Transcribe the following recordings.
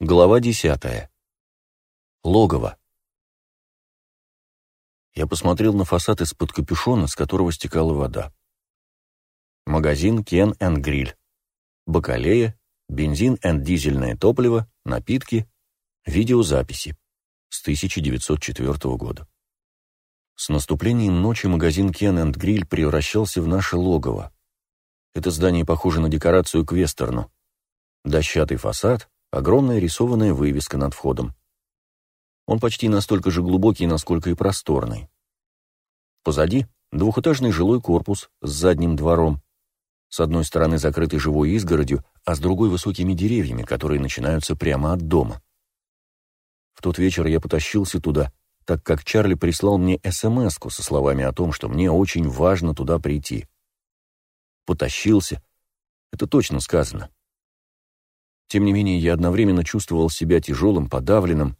Глава десятая. Логово. Я посмотрел на фасад из-под капюшона, с которого стекала вода. Магазин Кен энд Гриль. Бакалея, бензин энд дизельное топливо, напитки, видеозаписи. С 1904 года. С наступлением ночи магазин Кен энд Гриль превращался в наше логово. Это здание похоже на декорацию к вестерну. Дощатый фасад, огромная рисованная вывеска над входом. Он почти настолько же глубокий, насколько и просторный. Позади двухэтажный жилой корпус с задним двором, с одной стороны закрытый живой изгородью, а с другой высокими деревьями, которые начинаются прямо от дома. В тот вечер я потащился туда, так как Чарли прислал мне смс со словами о том, что мне очень важно туда прийти. Потащился. Это точно сказано. Тем не менее, я одновременно чувствовал себя тяжелым, подавленным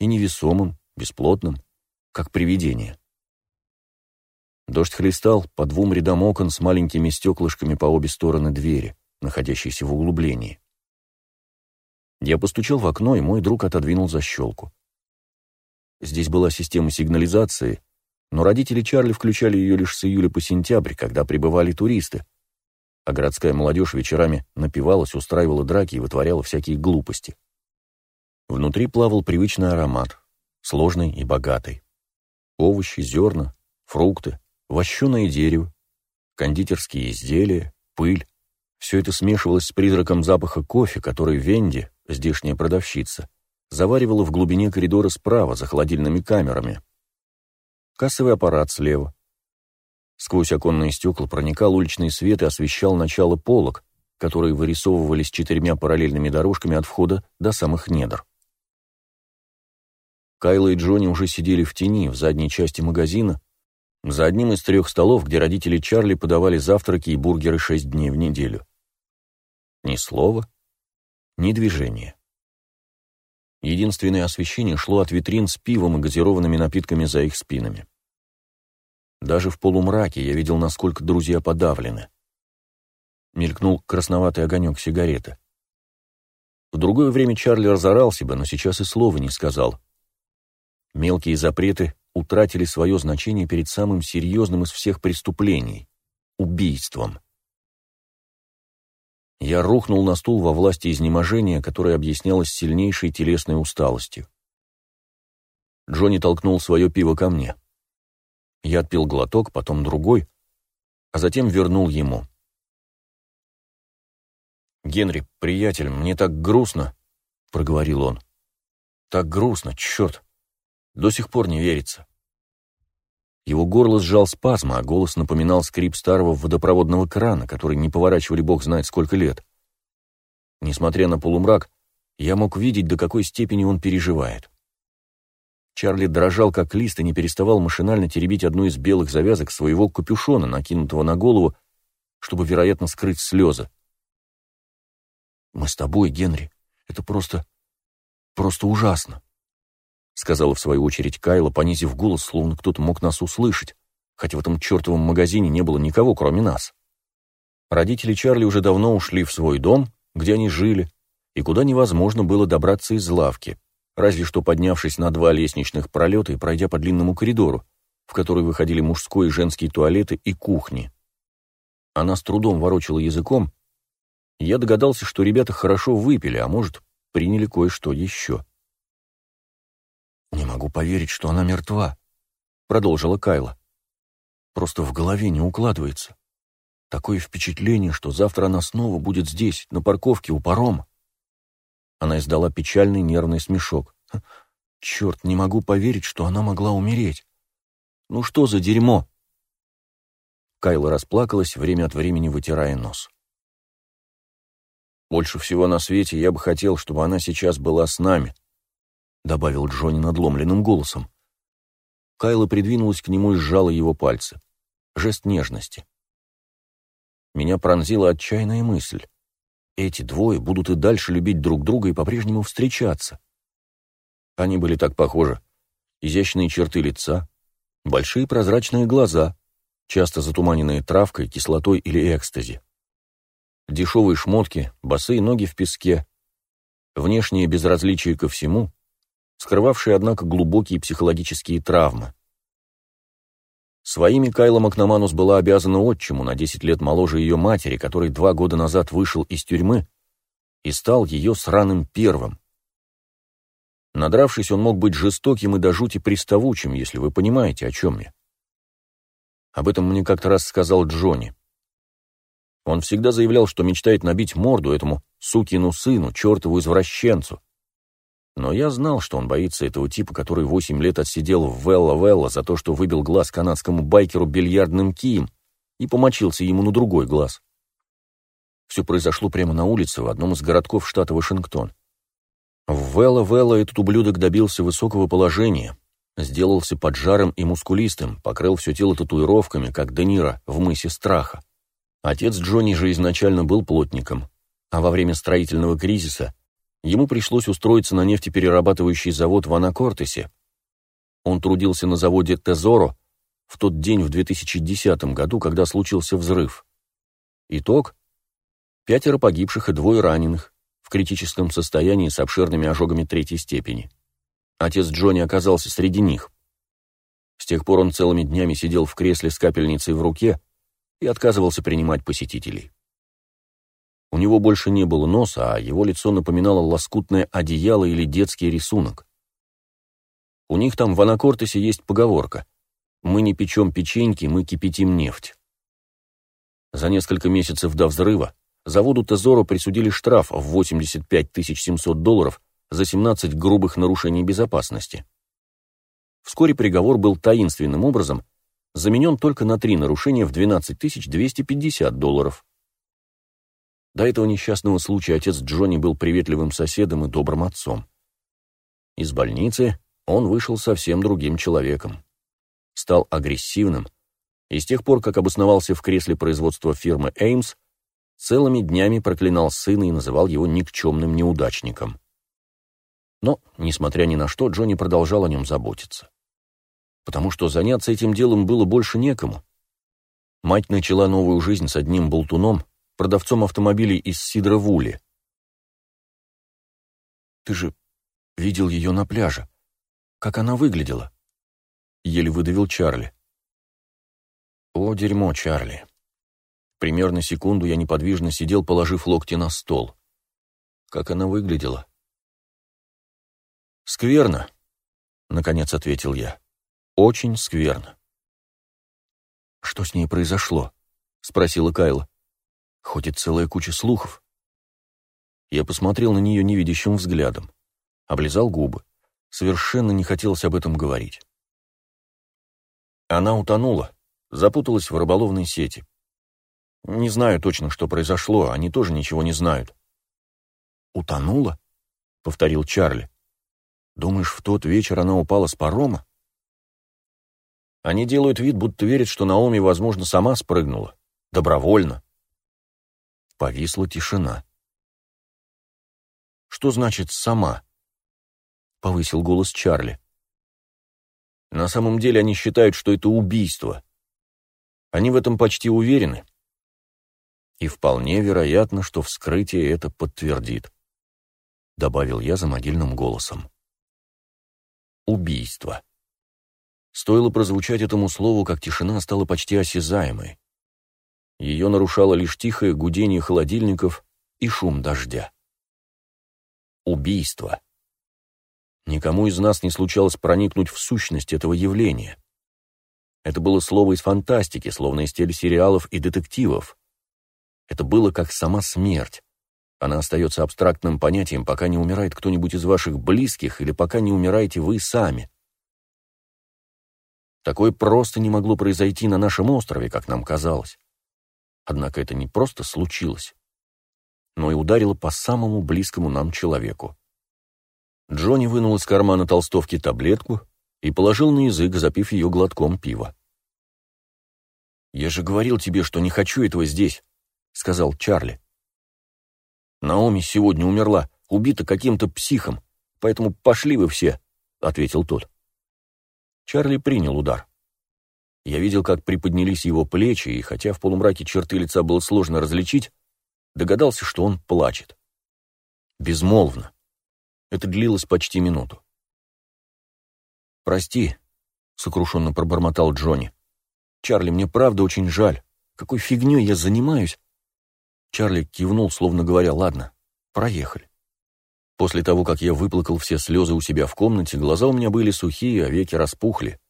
и невесомым, бесплотным, как привидение. Дождь хлестал по двум рядам окон с маленькими стеклышками по обе стороны двери, находящейся в углублении. Я постучал в окно, и мой друг отодвинул защелку. Здесь была система сигнализации, но родители Чарли включали ее лишь с июля по сентябрь, когда прибывали туристы, а городская молодежь вечерами напивалась, устраивала драки и вытворяла всякие глупости. Внутри плавал привычный аромат, сложный и богатый. Овощи, зерна, фрукты, вощеное дерево, кондитерские изделия, пыль. Все это смешивалось с призраком запаха кофе, который Венди, здешняя продавщица, заваривала в глубине коридора справа, за холодильными камерами. Кассовый аппарат слева, Сквозь оконные стекла проникал уличный свет и освещал начало полок, которые вырисовывались четырьмя параллельными дорожками от входа до самых недр. Кайла и Джонни уже сидели в тени, в задней части магазина, за одним из трех столов, где родители Чарли подавали завтраки и бургеры шесть дней в неделю. Ни слова, ни движения. Единственное освещение шло от витрин с пивом и газированными напитками за их спинами. Даже в полумраке я видел, насколько друзья подавлены. Мелькнул красноватый огонек сигареты. В другое время Чарли разорался бы, но сейчас и слова не сказал. Мелкие запреты утратили свое значение перед самым серьезным из всех преступлений — убийством. Я рухнул на стул во власти изнеможения, которое объяснялось сильнейшей телесной усталостью. Джонни толкнул свое пиво ко мне. Я отпил глоток, потом другой, а затем вернул ему. «Генри, приятель, мне так грустно», — проговорил он. «Так грустно, черт! До сих пор не верится». Его горло сжал спазм, а голос напоминал скрип старого водопроводного крана, который не поворачивали бог знает сколько лет. Несмотря на полумрак, я мог видеть, до какой степени он переживает. Чарли дрожал, как лист, и не переставал машинально теребить одну из белых завязок своего капюшона, накинутого на голову, чтобы, вероятно, скрыть слезы. «Мы с тобой, Генри. Это просто... просто ужасно», — сказала в свою очередь Кайла, понизив голос, словно кто-то мог нас услышать, хотя в этом чертовом магазине не было никого, кроме нас. Родители Чарли уже давно ушли в свой дом, где они жили, и куда невозможно было добраться из лавки — разве что поднявшись на два лестничных пролета и пройдя по длинному коридору, в который выходили мужской и женский туалеты и кухни. Она с трудом ворочала языком, я догадался, что ребята хорошо выпили, а может, приняли кое-что еще. «Не могу поверить, что она мертва», — продолжила Кайла. «Просто в голове не укладывается. Такое впечатление, что завтра она снова будет здесь, на парковке у парома. Она издала печальный нервный смешок. «Черт, не могу поверить, что она могла умереть. Ну что за дерьмо?» Кайла расплакалась, время от времени вытирая нос. «Больше всего на свете я бы хотел, чтобы она сейчас была с нами», добавил Джонни надломленным голосом. Кайла придвинулась к нему и сжала его пальцы. Жест нежности. Меня пронзила отчаянная мысль. Эти двое будут и дальше любить друг друга и по-прежнему встречаться. Они были так похожи. Изящные черты лица, большие прозрачные глаза, часто затуманенные травкой, кислотой или экстази. Дешевые шмотки, босые ноги в песке. внешнее безразличие ко всему, скрывавшее, однако, глубокие психологические травмы. Своими Кайла Макнаманус была обязана отчиму, на 10 лет моложе ее матери, который два года назад вышел из тюрьмы и стал ее сраным первым. Надравшись, он мог быть жестоким и до жути приставучим, если вы понимаете, о чем я. Об этом мне как-то раз сказал Джонни. Он всегда заявлял, что мечтает набить морду этому сукину сыну, чертову извращенцу. Но я знал, что он боится этого типа, который восемь лет отсидел в Велла-Велла за то, что выбил глаз канадскому байкеру бильярдным кием и помочился ему на другой глаз. Все произошло прямо на улице в одном из городков штата Вашингтон. В Велла-Велла этот ублюдок добился высокого положения, сделался поджарым и мускулистым, покрыл все тело татуировками, как Де Ниро в мысе страха. Отец Джонни же изначально был плотником, а во время строительного кризиса ему пришлось устроиться на нефтеперерабатывающий завод в Анакортесе. Он трудился на заводе «Тезоро» в тот день в 2010 году, когда случился взрыв. Итог – пятеро погибших и двое раненых, в критическом состоянии с обширными ожогами третьей степени. Отец Джонни оказался среди них. С тех пор он целыми днями сидел в кресле с капельницей в руке и отказывался принимать посетителей. У него больше не было носа, а его лицо напоминало лоскутное одеяло или детский рисунок. У них там в Анакортесе есть поговорка «Мы не печем печеньки, мы кипятим нефть». За несколько месяцев до взрыва заводу Тезоро присудили штраф в 85 700 долларов за 17 грубых нарушений безопасности. Вскоре приговор был таинственным образом заменен только на три нарушения в 12 250 долларов. До этого несчастного случая отец Джонни был приветливым соседом и добрым отцом. Из больницы он вышел совсем другим человеком. Стал агрессивным, и с тех пор, как обосновался в кресле производства фирмы Эймс, целыми днями проклинал сына и называл его никчемным неудачником. Но, несмотря ни на что, Джонни продолжал о нем заботиться. Потому что заняться этим делом было больше некому. Мать начала новую жизнь с одним болтуном, продавцом автомобилей из Сидровули. «Ты же видел ее на пляже. Как она выглядела?» Еле выдавил Чарли. «О, дерьмо, Чарли. Примерно секунду я неподвижно сидел, положив локти на стол. Как она выглядела? «Скверно», — наконец ответил я. «Очень скверно». «Что с ней произошло?» — спросила Кайла. «Ходит целая куча слухов». Я посмотрел на нее невидящим взглядом, облизал губы. Совершенно не хотелось об этом говорить. Она утонула, запуталась в рыболовной сети. Не знаю точно, что произошло, они тоже ничего не знают. «Утонула?» — повторил Чарли. «Думаешь, в тот вечер она упала с парома?» Они делают вид, будто верят, что Наоми, возможно, сама спрыгнула. Добровольно. Повисла тишина. «Что значит «сама»?» — повысил голос Чарли. «На самом деле они считают, что это убийство. Они в этом почти уверены. И вполне вероятно, что вскрытие это подтвердит, добавил я за могильным голосом. Убийство. Стоило прозвучать этому слову, как тишина стала почти осязаемой. Ее нарушало лишь тихое гудение холодильников и шум дождя. Убийство. Никому из нас не случалось проникнуть в сущность этого явления. Это было слово из фантастики, словно из телесериалов и детективов. Это было как сама смерть. Она остается абстрактным понятием, пока не умирает кто-нибудь из ваших близких или пока не умираете вы сами. Такое просто не могло произойти на нашем острове, как нам казалось. Однако это не просто случилось, но и ударило по самому близкому нам человеку. Джонни вынул из кармана толстовки таблетку и положил на язык, запив ее глотком пива. «Я же говорил тебе, что не хочу этого здесь», сказал Чарли. «Наоми сегодня умерла, убита каким-то психом, поэтому пошли вы все», — ответил тот. Чарли принял удар. Я видел, как приподнялись его плечи, и хотя в полумраке черты лица было сложно различить, догадался, что он плачет. Безмолвно, Это длилось почти минуту. «Прости», — сокрушенно пробормотал Джонни. «Чарли, мне правда очень жаль. Какой фигней я занимаюсь?» Чарли кивнул, словно говоря, «Ладно, проехали». После того, как я выплакал все слезы у себя в комнате, глаза у меня были сухие, а веки распухли.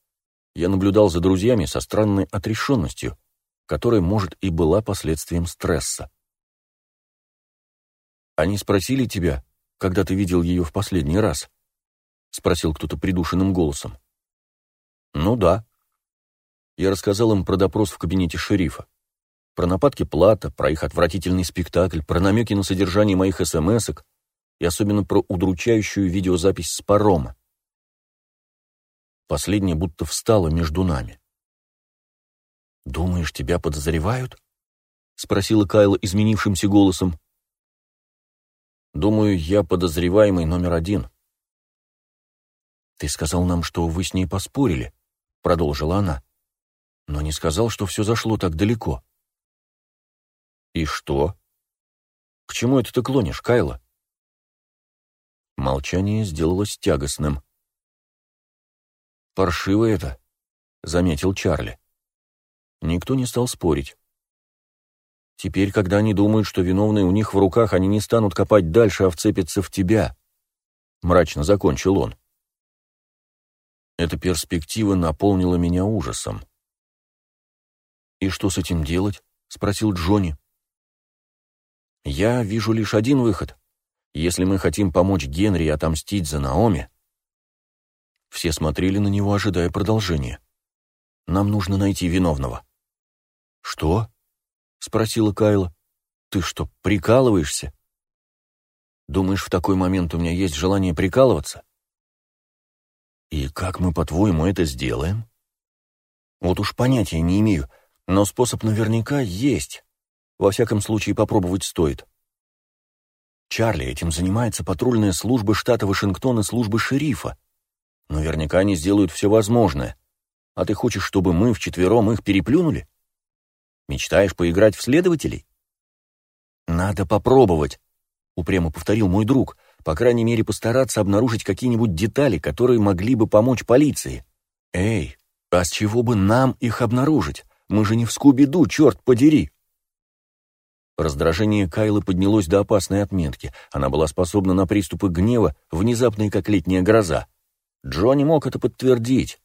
Я наблюдал за друзьями со странной отрешенностью, которая, может, и была последствием стресса. «Они спросили тебя, когда ты видел ее в последний раз?» — спросил кто-то придушенным голосом. «Ну да». Я рассказал им про допрос в кабинете шерифа, про нападки Плата, про их отвратительный спектакль, про намеки на содержание моих смс-ок, и особенно про удручающую видеозапись с парома. Последняя будто встала между нами. «Думаешь, тебя подозревают?» — спросила Кайла изменившимся голосом. «Думаю, я подозреваемый номер один». «Ты сказал нам, что вы с ней поспорили», — продолжила она, «но не сказал, что все зашло так далеко». «И что? К чему это ты клонишь, Кайла?» Молчание сделалось тягостным. «Паршиво это», — заметил Чарли. Никто не стал спорить. «Теперь, когда они думают, что виновные у них в руках, они не станут копать дальше, а вцепятся в тебя», — мрачно закончил он. Эта перспектива наполнила меня ужасом. «И что с этим делать?» — спросил Джонни. «Я вижу лишь один выход», если мы хотим помочь Генри отомстить за Наоми...» Все смотрели на него, ожидая продолжения. «Нам нужно найти виновного». «Что?» — спросила Кайла. «Ты что, прикалываешься?» «Думаешь, в такой момент у меня есть желание прикалываться?» «И как мы, по-твоему, это сделаем?» «Вот уж понятия не имею, но способ наверняка есть. Во всяком случае, попробовать стоит». Чарли, этим занимается патрульная служба штата Вашингтон и служба шерифа. Наверняка они сделают все возможное. А ты хочешь, чтобы мы вчетвером их переплюнули? Мечтаешь поиграть в следователей? Надо попробовать, упрямо повторил мой друг, по крайней мере постараться обнаружить какие-нибудь детали, которые могли бы помочь полиции. Эй, а с чего бы нам их обнаружить? Мы же не в Скуби-Ду, черт подери! Раздражение Кайлы поднялось до опасной отметки. Она была способна на приступы гнева, внезапные, как летняя гроза. Джонни мог это подтвердить.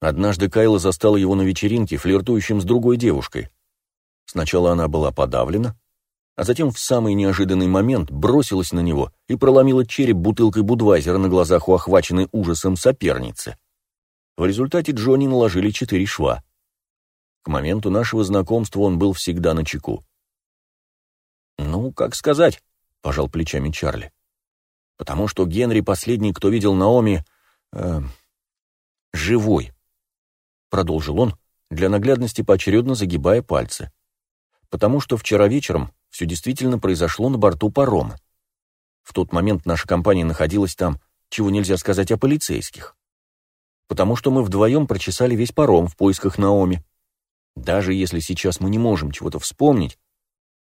Однажды Кайла застала его на вечеринке, флиртующим с другой девушкой. Сначала она была подавлена, а затем в самый неожиданный момент бросилась на него и проломила череп бутылкой Будвайзера на глазах у охваченной ужасом соперницы. В результате Джонни наложили четыре шва. К моменту нашего знакомства он был всегда на чеку. «Ну, как сказать», — пожал плечами Чарли. «Потому что Генри последний, кто видел Наоми... Э, живой», — продолжил он, для наглядности поочередно загибая пальцы. «Потому что вчера вечером все действительно произошло на борту парома. В тот момент наша компания находилась там, чего нельзя сказать о полицейских. Потому что мы вдвоем прочесали весь паром в поисках Наоми. Даже если сейчас мы не можем чего-то вспомнить,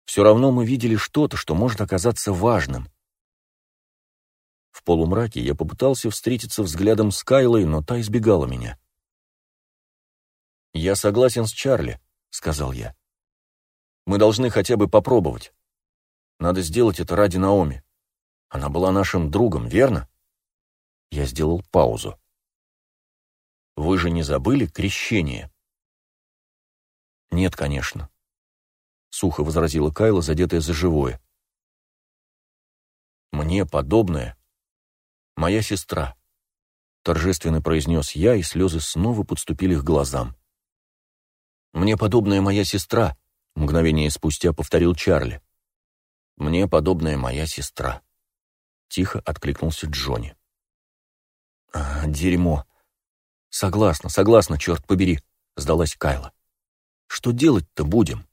все равно мы видели что-то, что может оказаться важным. В полумраке я попытался встретиться взглядом с Кайлой, но та избегала меня. «Я согласен с Чарли», — сказал я. «Мы должны хотя бы попробовать. Надо сделать это ради Наоми. Она была нашим другом, верно?» Я сделал паузу. «Вы же не забыли крещение?» «Нет, конечно. — сухо возразила Кайла, задетая за живое. «Мне подобное моя сестра», — торжественно произнес я, и слезы снова подступили к глазам. «Мне подобная моя сестра», — мгновение спустя повторил Чарли. «Мне подобная моя сестра», — тихо откликнулся Джонни. «А, дерьмо. Согласна, согласна, черт побери», — сдалась Кайла. «Что делать-то будем?»